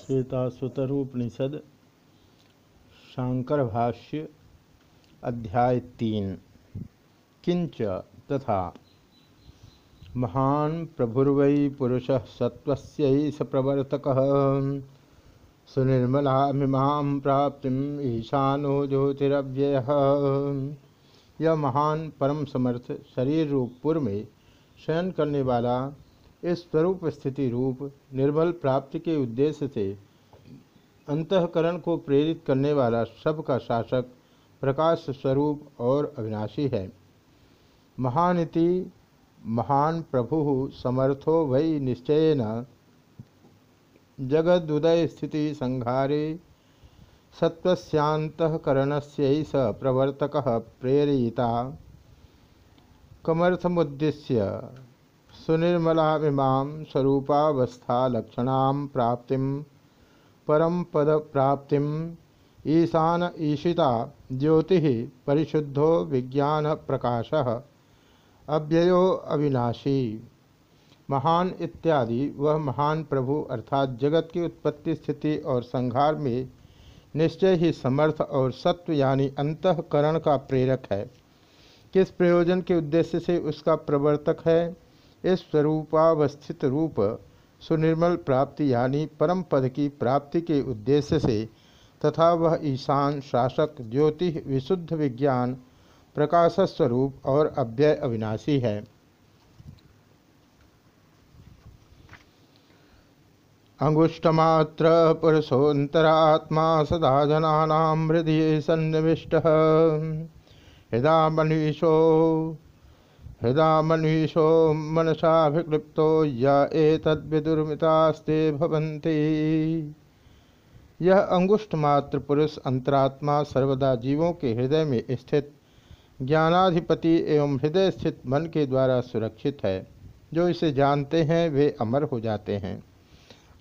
श्वेताश्वतरूपनिषद शांकर भाष्य अध्याय तीन किंच तथा। महान प्रभुर्वै पुरुष सत्वस्य प्रवर्तक सुनिर्मला मीमा प्राप्ति ईशानो ज्योतिरव्यय। यह महान परम समर्थ शरीर रूप पूर्व में शयन करने वाला इस स्वरूप स्थिति रूप निर्बल प्राप्ति के उद्देश्य से अंतकरण को प्रेरित करने वाला सब का शासक प्रकाश स्वरूप और अविनाशी है। महानिति महान प्रभु समर्थो वै निश्चयन। जगदुदय स्थिति संहारे सत्वस्यांतकरण से ही स प्रवर्तक प्रेरिता। कमर्थमुद्देश्य सुनिर्मलामिमां स्वरूपावस्थालक्षणां प्राप्ति परम पद प्राप्ति ईशान ईशिता ज्योति परिशुद्धो विज्ञान प्रकाश अव्ययो अविनाशी। महान इत्यादि, वह महान प्रभु अर्थात जगत की उत्पत्ति स्थिति और संहार में निश्चय ही समर्थ और सत्व यानी अंतकरण का प्रेरक है। किस प्रयोजन के उद्देश्य से उसका प्रवर्तक है? इस स्वरूपावस्थित रूप सुनिर्मल प्राप्ति यानी परम पद की प्राप्ति के उद्देश्य से तथा वह ईशान शासक ज्योति विशुद्ध विज्ञान प्रकाश स्वरूप और अव्यय अविनाशी है। अंगुष्टमात्र पुरुषोत्तरात्मा सदा जना हृदय सन्निविष्ट। हृदा मनीषो हृदय मनीषो मनसाभिक्लिप्तो या एतद्विदुर्मितास्ते भवन्ति। यह अंगुष्ठ मात्र पुरुष अंतरात्मा सर्वदा जीवों के हृदय में स्थित ज्ञानाधिपति एवं हृदय स्थित मन के द्वारा सुरक्षित है। जो इसे जानते हैं, वे अमर हो जाते हैं।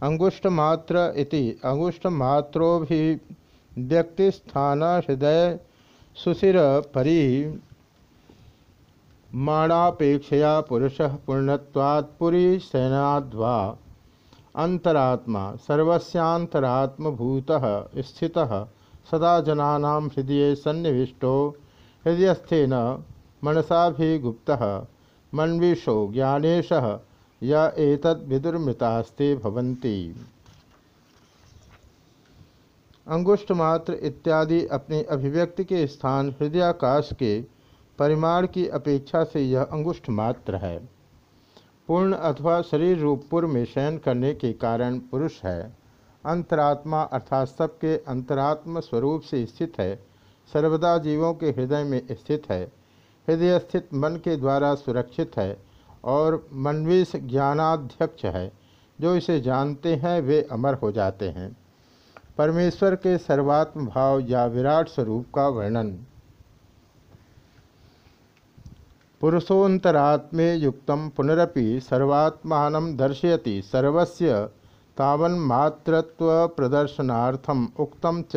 अंगुष्ठ मात्र इति, अंगुष्ठ मात्रो भी व्यक्ति स्थान हृदय सुशिर परी माणापेक्षया पुरुष पूर्णत्वात्पुरी सैनाद्वा। अंतरात्मा सर्वस्यांतरात्मभूत स्थित। सदा जना हृदय सन्निविष्टो। हृदयस्थेन मनसाभिगुप्त। मन्विषो ज्ञानेश। य एतद्विदुर्मृतास्ते भवन्ति। अंगुष्ठ इत्यादि अपनी अभिव्यक्ति के स्थान हृदयाकाश के परिमाण की अपेक्षा से यह अंगुष्ठ मात्र है। पूर्ण अथवा शरीर रूप पूर्व में शयन करने के कारण पुरुष है। अंतरात्मा अर्थात सबके अंतरात्म स्वरूप से स्थित है। सर्वदा जीवों के हृदय में स्थित है। हृदय स्थित मन के द्वारा सुरक्षित है और मनवीस ज्ञानाध्यक्ष है। जो इसे जानते हैं, वे अमर हो जाते हैं। परमेश्वर के सर्वात्म भाव या विराट स्वरूप का वर्णन। पुरुषोत्तरात्मे युक्त पुनरपि सर्वात्मान दर्शयति सर्वस्य तावन्मात्रत्व प्रदर्शनार्थम उक्तम च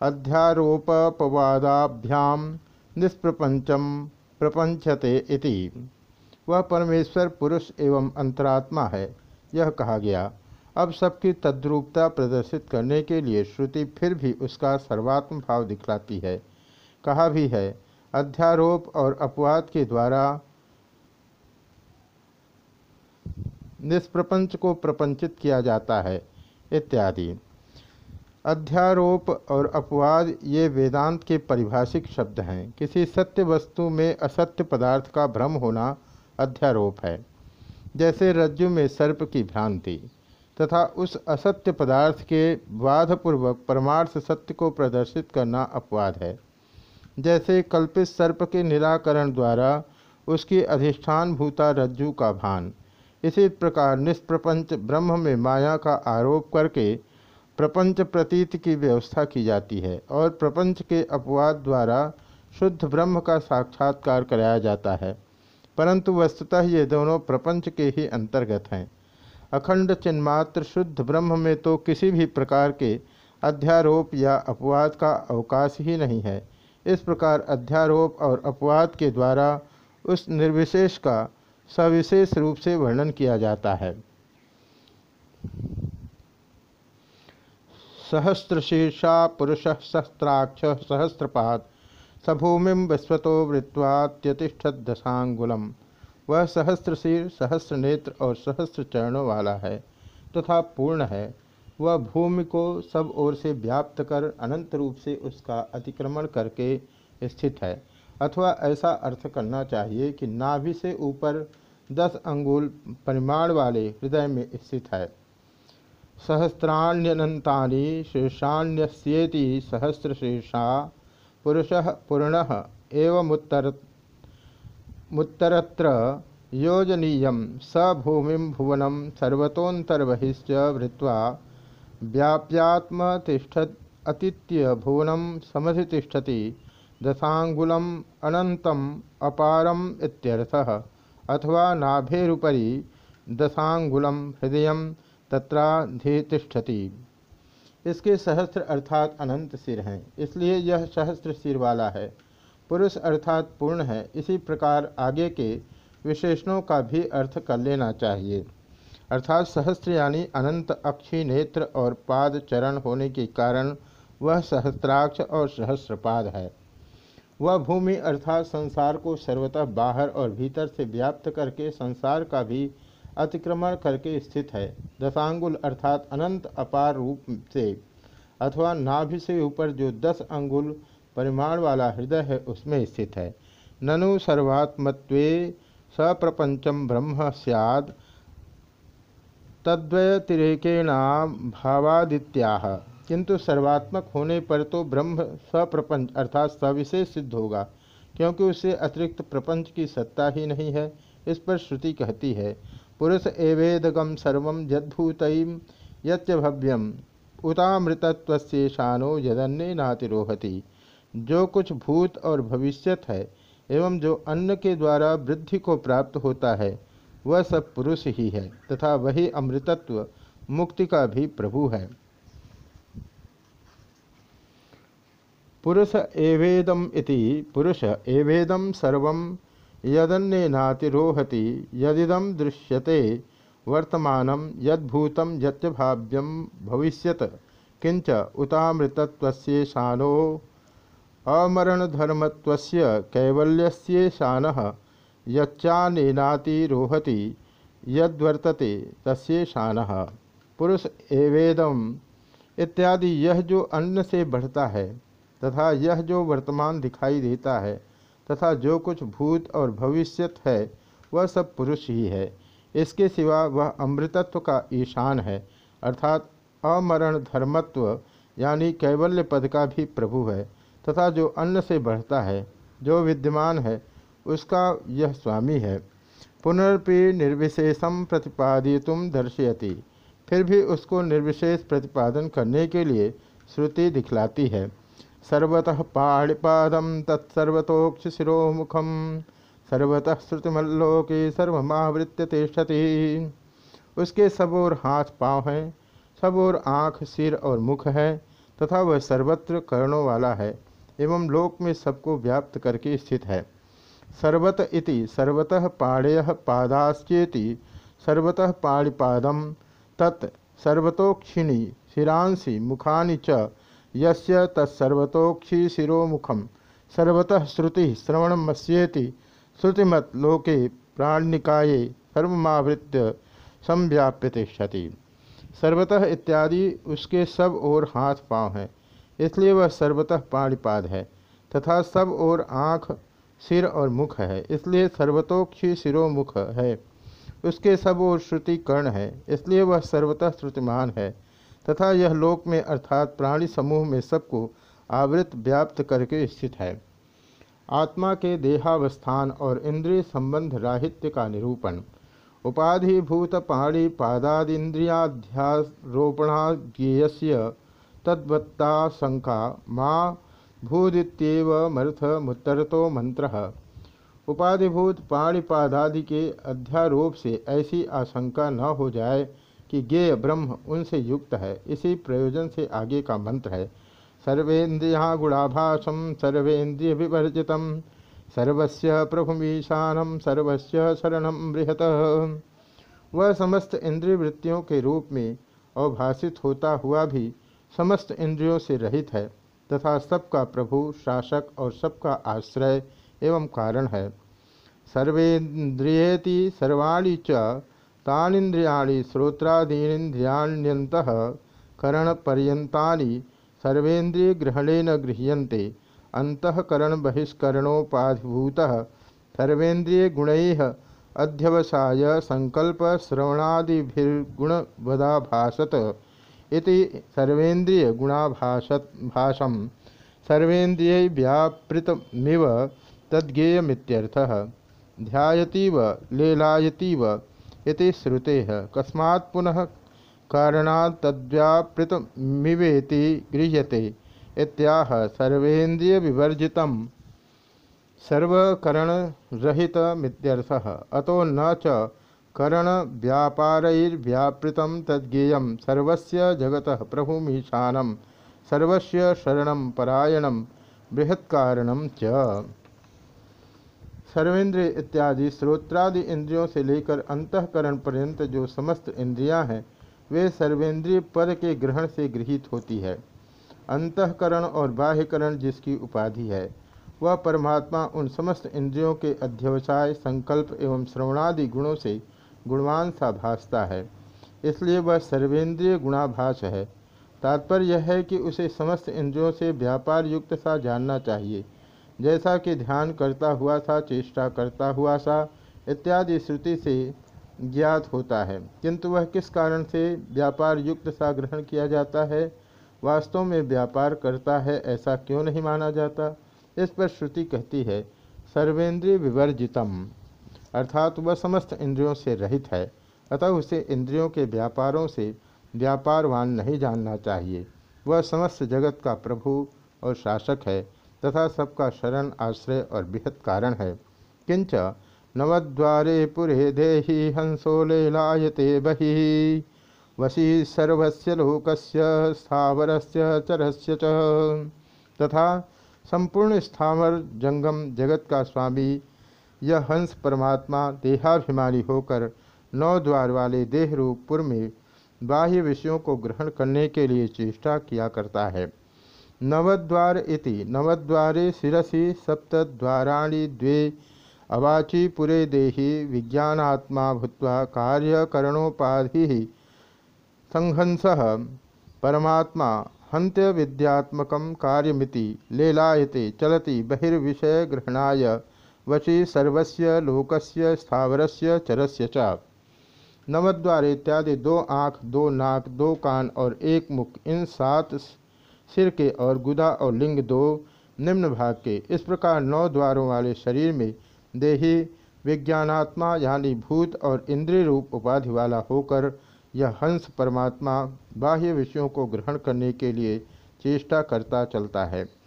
अध्यारोपवादाभ्याम निष्प्रपंचम प्रपंचते इति। वह परमेश्वर पुरुष एवं अंतरात्मा है, यह कहा गया। अब सबकी तद्रूपता प्रदर्शित करने के लिए श्रुति फिर भी उसका सर्वात्म भाव दिखलाती है। कहा भी है अध्यारोप और अपवाद के द्वारा निष्प्रपंच को प्रपंचित किया जाता है, इत्यादि। अध्यारोप और अपवाद ये वेदांत के परिभाषिक शब्द हैं। किसी सत्य वस्तु में असत्य पदार्थ का भ्रम होना अध्यारोप है, जैसे रज्जु में सर्प की भ्रांति, तथा उस असत्य पदार्थ के वादपूर्वक परमार्थ सत्य को प्रदर्शित करना अपवाद है। जैसे कल्पित सर्प के निराकरण द्वारा उसकी अधिष्ठान भूता रज्जु का भान। इसी प्रकार निष्प्रपंच ब्रह्म में माया का आरोप करके प्रपंच प्रतीत की व्यवस्था की जाती है और प्रपंच के अपवाद द्वारा शुद्ध ब्रह्म का साक्षात्कार कराया जाता है। परंतु वस्तुतः ये दोनों प्रपंच के ही अंतर्गत हैं। अखंड चिन्मात्र शुद्ध ब्रह्म में तो किसी भी प्रकार के अध्यारोप या अपवाद का अवकाश ही नहीं है। इस प्रकार अध्यारोप और अपवाद के द्वारा उस निर्विशेष का सविशेष रूप से वर्णन किया जाता है। सहस्रशीर्षा पुरुष सहस्राक्ष सहस्रपाद सभूमि विश्वतो वृत्वात्यतिष्ठत दशांगुलम वह सहस्रशीर सहस्र नेत्र और सहस्र चरणों वाला है तथा तो पूर्ण है। वह भूमि को सब ओर से व्याप्त कर अनंत रूप से उसका अतिक्रमण करके स्थित है। अथवा ऐसा अर्थ करना चाहिए कि नाभि से ऊपर दस अंगुल परिमाण वाले हृदय में स्थित है। सहस्राण्यनतानि शीर्षाण्यस्येति सहस्रशीर्षा पुरुष पूर्ण एवमुत्तर मुत्तरत्र योजनीय स भूमि भुवनम सर्वतोन्तर्बहिश्च वृत्वा व्याप्यात्मतिष्ठत् अतिथ्य भुवनम समधितिष्ठति दशांगुलम अनंतम अपारम इत्यर्थः, अथवा नाभेरुपरी दशांगुलम हृदय तत्राधितिष्ठति। इसके सहस्त्र अर्थात अनंत सिर हैं। इसलिए यह सहस्त्र सिर वाला है। पुरुष अर्थात पूर्ण है। इसी प्रकार आगे के विशेषणों का भी अर्थ कर लेना चाहिए। अर्थात सहस्त्र यानी अनंत अक्षी नेत्र और पाद चरण होने के कारण वह सहस्त्राक्ष और सहस्रपाद है। वह भूमि अर्थात संसार को सर्वतः बाहर और भीतर से व्याप्त करके संसार का भी अतिक्रमण करके स्थित है। दशांगुल अर्थात अनंत अपार रूप से अथवा नाभि से ऊपर जो दस अंगुल परिमाण वाला हृदय है, उसमें स्थित है। ननु सर्वात्मत्वे सप्रपंचम ब्रह्म सैद तद्वयतिरेकेण भावादित्याह। किंतु सर्वात्मक होने पर तो ब्रह्म सप्रपंच अर्थात सविशेष सिद्ध होगा, क्योंकि उससे अतिरिक्त प्रपंच की सत्ता ही नहीं है, इस पर श्रुति कहती है, पुरुष एवेदगम सर्व यदूत यत्यभव्यम उतामृतत्वशेषानो यदन्य नातिरोहति। जो कुछ भूत और भविष्यत है, एवं जो अन्न के द्वारा वृद्धि को प्राप्त होता है वह सब पुरुष ही है, तथा वही अमृतत्व मुक्ति का भी प्रभु है। पुरुष एवेदम इति, पुरुष एवेदम सर्व यदन्यनातिरोहति यदिदम दृश्यते वर्तमान यद्भूतम यत्यभाव्यम भविष्यत किंच उतामृतत्वशेषानो अमरणधर्मत्वस्य कैवल्यस्येषानः यच्चानेनातिरोहति यद्वर्तते तस्येषानः। पुरुष एवेदम इत्यादि, यह जो अन्न से बढ़ता है, तथा यह जो वर्तमान दिखाई देता है, तथा जो कुछ भूत और भविष्यत है, वह सब पुरुष ही है। इसके सिवा वह अमृतत्व का ईशान है, अर्थात अमरण धर्मत्व, यानी कैवल्य पद का भी प्रभु है, तथा जो अन्न से बढ़ता है, जो विद्यमान है उसका यह स्वामी है। पुनर्पि निर्विशेषम प्रतिपादितुम दर्शयति। फिर भी उसको निर्विशेष प्रतिपादन करने के लिए श्रुति दिखलाती है। सर्वतः पाणिपादम तत्सर्वतोक्ष शिरोमुखम सर्वतः श्रुतिमल्लोके सर्वमावृत्य तिष्ठति। उसके सब और हाथ पाँव हैं, सब और आँख, सिर और मुख है, तथा वह सर्वत्र कर्णों वाला है, एवं लोक में सबको व्याप्त करके स्थित है। सर्वत इति, सर्वतः पाणय पादाश्चेति सर्वतः पाणिपादम तत् सर्वतोक्षिणी शिरांसी मुखानि च, यस्य तत्सर्वतोक्षी शिरोमुखम सर्वतः श्रुति श्रवणमस्येति श्रुतिमत लोके प्राणनिकाये सर्वमावृत्य संव्याप्य तिष्ठति सर्वतः इत्यादि, उसके सब ओर हाथ पाँव हैं, इसलिए वह सर्वतः पाणिपाद है, तथा सब ओर आँख सिर और मुख है, इसलिए सर्वतोक्षी शिरोमुख है। उसके सब और श्रुति कर्ण है, इसलिए वह सर्वतः श्रुतिमान है। तथा यह लोक में, अर्थात प्राणी समूह में सबको आवृत व्याप्त करके स्थित है। आत्मा के देहावस्थान और इंद्रिय संबंध राहित्य का निरूपण। उपाधिभूत पाणी पादादिंद्रियाध्यारोपणाज्ञेय तद्वत्ता शंका माँ मुत्तरतो मंत्र। उपाधिभूत पाणिपादादि के अध्यारोप से ऐसी आशंका न हो जाए कि ज्ञेय ब्रह्म उनसे युक्त है। इसी प्रयोजन से आगे का मंत्र है सर्वेन्द्रिया गुणाभासम सर्वेन्द्रिय विवर्जित सर्वस्य प्रभुमीशानम सर्वस्य शरणम बृहत। वह समस्त इंद्रिय वृत्तियों के रूप में अवभाषित होता हुआ भी समस्त इंद्रियों से रहित है। तथा सबका प्रभु, शासक और सबका आश्रय एवं कारण है। सर्वेन्द्रियेति सर्वाणी च तानिंद्रियाणि करणपर्यता सर्वेन्द्रिय ग्रहणेन गृह्यन्ते। अंतकरण बहिष्करणोपाधिभूत सर्वेन्द्रिय गुण अध्यवसाय संकल्प श्रवणादिभिर्गुणवदाभासत इति सर्वेन्द्रिय गुणाभाषत भाषम। सर्वेन्द्रिय व्यापृतमिव तद्गेयमित्यर्थः। ध्यातीव लेलायतीव इति श्रुते। कस्मात् पुनः कारणात् तद्व्यापृतमिवेति गृह्यते इत्याह सर्वेन्द्रिय विवर्जित सर्वकरणरहितमित्यर्थ। अतो न च करण व्यापारैर्व्यापृत तद्गेय सर्वस्य जगत प्रभुमीशानम सर्वस्य शरण परायणम बृहत्कारणम च। इत्यादि श्रोत्रादि इंद्रियों से लेकर अंतकरण पर्यंत जो समस्त इंद्रियाँ हैं, वे सर्वेंद्रिय पद के ग्रहण से गृहित होती है। अंतकरण और बाह्यकरण जिसकी उपाधि है, वह परमात्मा उन समस्त इंद्रियों के अध्यवसाय, संकल्प एवं श्रवणादि गुणों से गुणवान सा भासता है, इसलिए वह सर्वेंद्रिय गुणाभास है। तात्पर्य यह है कि उसे समस्त इंद्रियों से व्यापार युक्त सा जानना चाहिए। जैसा कि ध्यान करता हुआ सा, चेष्टा करता हुआ सा, इत्यादि श्रुति से ज्ञात होता है। किंतु वह किस कारण से व्यापार युक्त सा ग्रहण किया जाता है? वास्तव में व्यापार करता है ऐसा क्यों नहीं माना जाता? इस पर श्रुति कहती है, सर्वेंद्रिय विवर्जितम। अर्थात वह समस्त इंद्रियों से रहित है, अतः उसे इंद्रियों के व्यापारों से व्यापारवान नहीं जानना चाहिए। वह समस्त जगत का प्रभु और शासक है, तथा सबका शरण, आश्रय और बृहत कारण है। किंच नवद्वारे पुरे देहि हंसो लेलायते बहि वशी सर्वस्य लोकस्य, स्थावरस्य, चरस्य च। तथा संपूर्ण स्थावर जंगम जगत का स्वामी यह हंस परमात्मा देहाभिमानी होकर नौ द्वार वाले देह रूप पुर में बाह्य विषयों को ग्रहण करने के लिए चेष्टा किया करता है। नवद्वार इति, नवद्वारे शिसी सप्तद्वाराणि द्वे, अवाची पुरे देहि, विज्ञानात्मा भूत्वा कार्यकरणोपाधि संहंस परमात्मा हंत्य विद्यात्मक कार्यमिति, लेलायते, चलति बहिर्विषय ग्रहणाय वशी सर्वस्य, लोकस्य, स्थावरस्य, चरस्य च। नवद्वार इत्यादि दो आँख, दो नाक, दो कान और एक मुख, इन सात सिर के और गुदा और लिंग दो निम्न भाग के। इस प्रकार नौ द्वारों वाले शरीर में देही, विज्ञानात्मा यानी भूत और इंद्रिय रूप उपाधि वाला होकर यह हंस परमात्मा बाह्य विषयों को ग्रहण करने के लिए चेष्टा करता चलता है।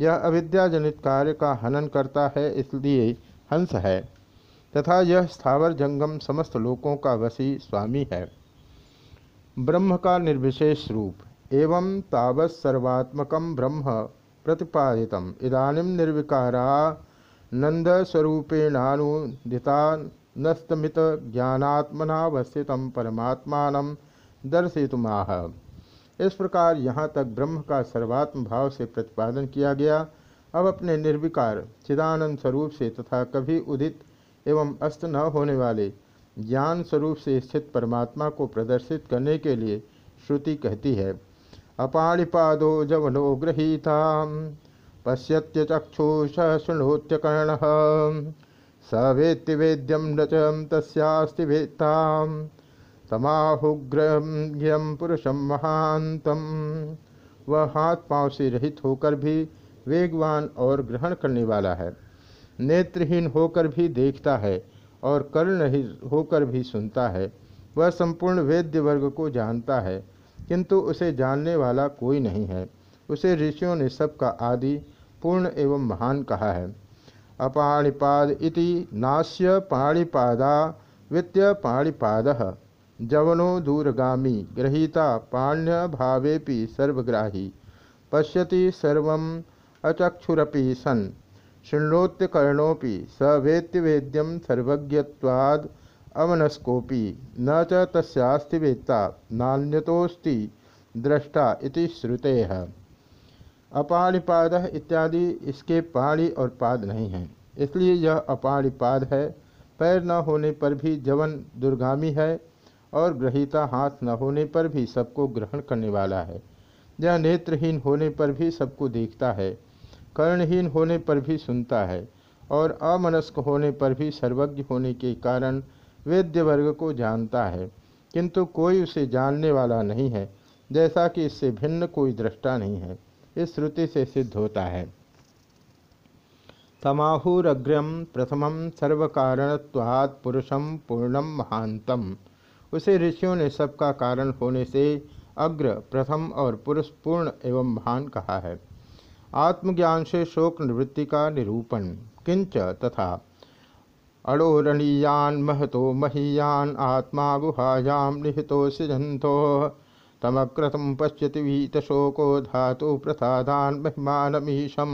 यह अविद्याजनित कार्य का हनन करता है, इसलिए हंस है। तथा यह स्थावर जंगम समस्त लोकों का वसी स्वामी है। ब्रह्म का निर्विशेष रूप, एवं तावत्सर्वात्मक ब्रह्म प्रतिपादित इदानीं निर्विकारानंदस्वरूपेणानुदितानस्तमित ज्ञानात्मनावस्थित परमात्मा दर्शितुमाह इस प्रकार यहाँ तक ब्रह्म का सर्वात्म भाव से प्रतिपादन किया गया। अब अपने निर्विकार, चिदानंद स्वरूप से तथा कभी उदित एवं अस्त न होने वाले ज्ञान स्वरूप से स्थित परमात्मा को प्रदर्शित करने के लिए श्रुति कहती है, अपाणिपादो जवनो गृहीता पश्यत्य चक्षुष शृणोत्यकर्ण, स वेत्ति वेद्यम नचम तस्यास्ति वेत्ता तमाहुग्रम पुरुषम महांतम वह हाथ पाँव से रहित होकर भी वेगवान और ग्रहण करने वाला है। नेत्रहीन होकर भी देखता है और कर्ण होकर भी सुनता है। वह संपूर्ण वेद्य वर्ग को जानता है, किंतु उसे जानने वाला कोई नहीं है। उसे ऋषियों ने सबका आदि पूर्ण एवं महान कहा है। अपाणिपाद इति नाश्य पाणिपादा वित्य पाणिपाद। जवनो दूरगामी, गृहीता पाण्य भावेपि सर्वग्राही। पश्यति सर्व अचक्षुरपि सन्। शृण्णोत्यकर्णोपि स वेद्यम सर्वज्ञवाद अवनस्कोपी न च तस्यास्ति दृष्टा इति श्रुते। है अपाणिपाद इत्यादि इसके पाणी और पाद नहीं हैं। इसलिए यह अपाणिपाद है। पैर न होने पर भी जवन दुर्गामी है और ग्रहिता हाथ न होने पर भी सबको ग्रहण करने वाला है। यह नेत्रहीन होने पर भी सबको देखता है, कर्णहीन होने पर भी सुनता है, और अमनस्क होने पर भी सर्वज्ञ होने के कारण वेद्य वर्ग को जानता है। किंतु कोई उसे जानने वाला नहीं है, जैसा कि इससे भिन्न कोई दृष्टा नहीं है। इस श्रुति से सिद्ध होता है। तमाहुरग्रम प्रथम सर्वकारणत्वात् पुरुषम पूर्णम महांतम उसे ऋषियों ने सबका कारण होने से अग्र, प्रथम और पुरुष पूर्ण एवं महान कहा है। आत्मज्ञान से शोक निवृत्ति का निरूपण, किंच तथा अड़ोरणीयान महतो महीयान आत्मा गुहायाम निहितो सिजंतो तमक्रतम पश्यति वीतशोको धातु प्रसादान महिमानमीशम।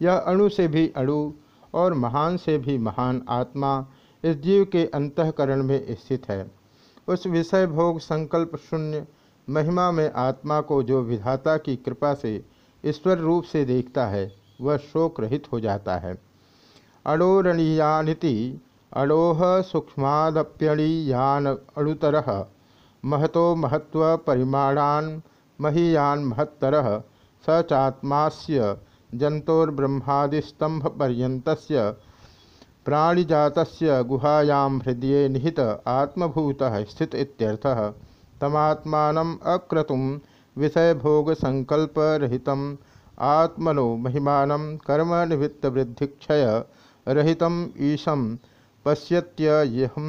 यह अणु से भी अणु और महान से भी महान आत्मा इस जीव के अंतकरण में स्थित है। उस विषय भोग संकल्प शून्य महिमा में आत्मा को जो विधाता की कृपा से ईश्वर रूप से देखता है, वह शोक रहित हो जाता है। अड़ोरणीयानिति अड़ोह सूक्ष्मादप्यणीयान अणुतर महतो महत्व परिमाणान महीयान महत्तर स चात्मास्य जंतोर्ब्रह्मादिस्तंभ प्राणिजात गुहायां हृदय निहित आत्मभूत स्थित इत्यर्थः। तमात्मान अक्रतुम विषय भोग संकल्प रहित आत्मनो महिमान कर्म निवृत्त वृद्धिक्षय रहित ईशम पश्यत्यहम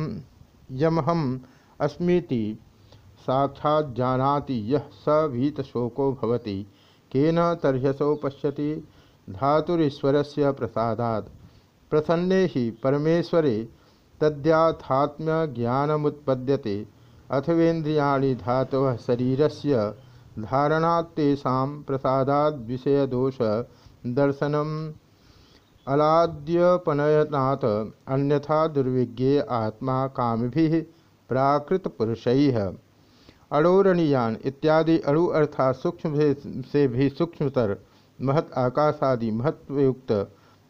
यमहम अस्मीति साक्षात् जानाति यह स वीतशोको भवति। केन तर्ह्यसो पश्यति धातुरीश्वरस्य प्रसादात्। प्रसन्ने ही परमेश्वरे तद्याथात्म्य ज्ञानमुत्पद्यते अथवेन्द्रियाणि धातव शरीरस्य धारणात्तेषां प्रसादाद विषयदोष दर्शनम अलाद्यपनयनात्, अन्यथा दुर्विज्ञे आत्मा काम प्राकृत पुरुषैः अड़ोरणीयान इत्यादि अणु अर्थात सूक्ष्म से भी सूक्ष्मतर, महत आकाश आदि महत्वयुक्त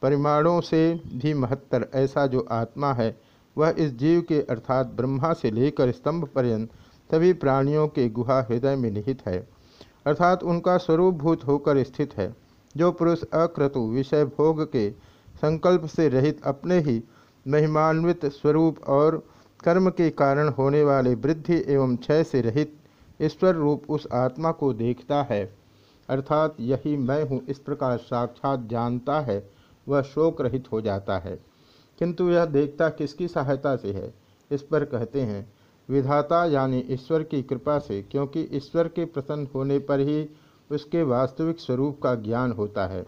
परिमाणों से भी महत्तर ऐसा जो आत्मा है, वह इस जीव के अर्थात ब्रह्मा से लेकर स्तंभ पर्यंत सभी प्राणियों के गुहा हृदय में निहित है। अर्थात उनका स्वरूपभूत होकर स्थित है, जो पुरुष अक्रतु विषय भोग के संकल्प से रहित अपने ही महिमान्वित स्वरूप और कर्म के कारण होने वाले वृद्धि एवं क्षय से रहित ईश्वर रूप उस आत्मा को देखता है। अर्थात यही मैं हूँ इस प्रकार साक्षात जानता है। वह शोक रहित हो जाता है। किंतु यह देखता किसकी सहायता से है? इस पर कहते हैं, विधाता यानी ईश्वर की कृपा से, क्योंकि ईश्वर के प्रसन्न होने पर ही उसके वास्तविक स्वरूप का ज्ञान होता है।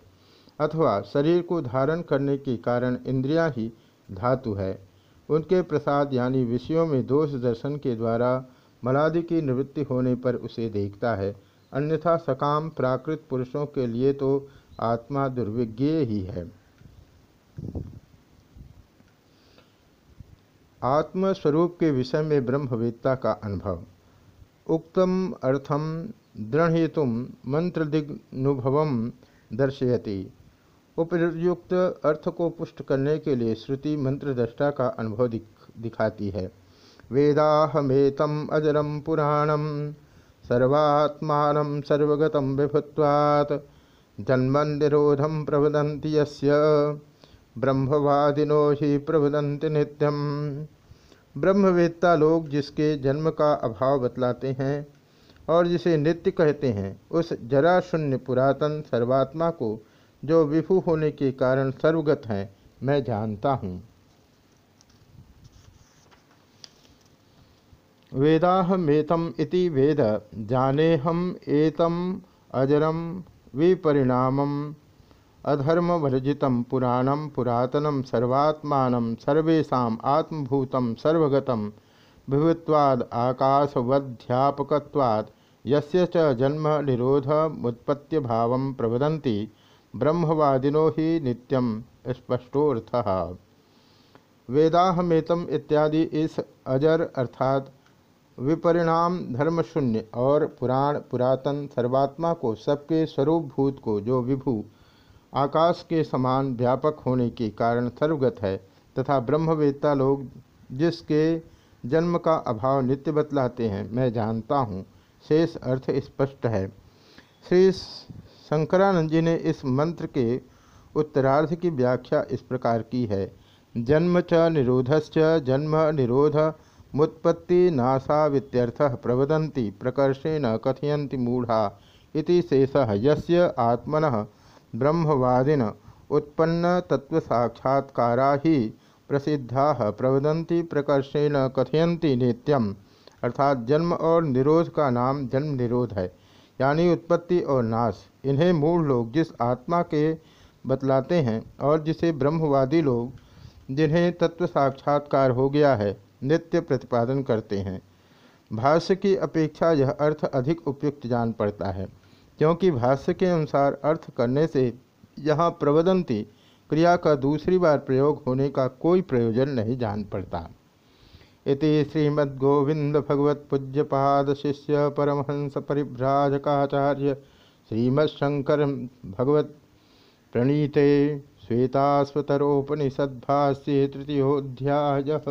अथवा शरीर को धारण करने के कारण इंद्रियाँ ही धातु है। उनके प्रसाद यानी विषयों में दोष दर्शन के द्वारा मलादि की निवृत्ति होने पर उसे देखता है। अन्यथा सकाम प्राकृत पुरुषों के लिए तो आत्मा दुर्विज्ञ ही है। आत्मस्वरूप के विषय में ब्रह्मवेत्ता का अनुभव। उक्तम अर्थम दृढ़ेतुम मंत्रदिग्नुभव दर्शयति। उपयुक्त अर्थ को पुष्ट करने के लिए श्रुति मंत्र दृष्टा का अनुभव दिख, दिखाती है। वेदाहमेतम अजरम पुराणम सर्वात्मान सर्वगतम विभुत्वात्। जन्मन निरोधम प्रवदंती ब्रह्मवादिनो ही प्रवदंति नित्यम। ब्रह्मवेत्ता लोग जिसके जन्म का अभाव बतलाते हैं और जिसे नित्य कहते हैं, उस जरा शून्य पुरातन सर्वात्मा को जो विभु होने के कारण सर्वगत हैं, मैं जानता हूँ। वेदाहमेतम इति वेद, जानेहम एतम अजरम विपरिणामम। अधर्म वर्जित पुराणम पुरातनम सर्वात्मान सर्वेशा आत्मभूत सर्वगत विभुत्वाद आकाशवध्यापकवाद यस्य जन्म निरोध मुत्पत्ति भाव प्रवदन्ति ब्रह्मवादिनो ही नित्यम स्पष्टोर्थ वेदाहमेतम इत्यादि इस अजर अर्थात विपरिणाम धर्मशून्य और पुराण पुरातन सर्वात्मा को सबके स्वरूप भूत को जो विभु आकाश के समान व्यापक होने के कारण सर्वगत है, तथा ब्रह्मवेत्ता लोग जिसके जन्म का अभाव नित्य बतलाते हैं, मैं जानता हूँ। शेष अर्थ स्पष्ट है। श्री शंकरानंद जी ने इस मंत्र के उत्तरार्ध की व्याख्या इस प्रकार की है। जन्म च निरोधश्च, जन्म निरोध, मुत्पत्ति नाशा वित्यर्थ प्रवदन्ति, प्रकर्षेण कथयन्ति मूढ़ा इति शेषः। यस्य आत्मन ब्रह्मवादिन उत्पन्न तत्व साक्षात्कारा ही प्रसिद्धा प्रवदंती प्रकर्षेण कथयंती नित्यम। अर्थात जन्म और निरोध का नाम जन्म निरोध है, यानी उत्पत्ति और नाश। इन्हें मूल लोग जिस आत्मा के बतलाते हैं और जिसे ब्रह्मवादी लोग, जिन्हें तत्व साक्षात्कार हो गया है, नित्य प्रतिपादन करते हैं। भाष्य की अपेक्षा यह अर्थ अधिक उपयुक्त जान पड़ता है। क्योंकि भाष्य के अनुसार अर्थ करने से यहाँ प्रवदंती क्रिया का दूसरी बार प्रयोग होने का कोई प्रयोजन नहीं जान पड़ता। इति श्रीमद्गोविंद भगवत पूज्यपाद शिष्य परमहंस परिभ्राजकाचार्य श्रीमत्शंकर भगवत प्रणीते श्वेतास्वतरोपनिषद्भाष्ये तृतीयोऽध्यायः।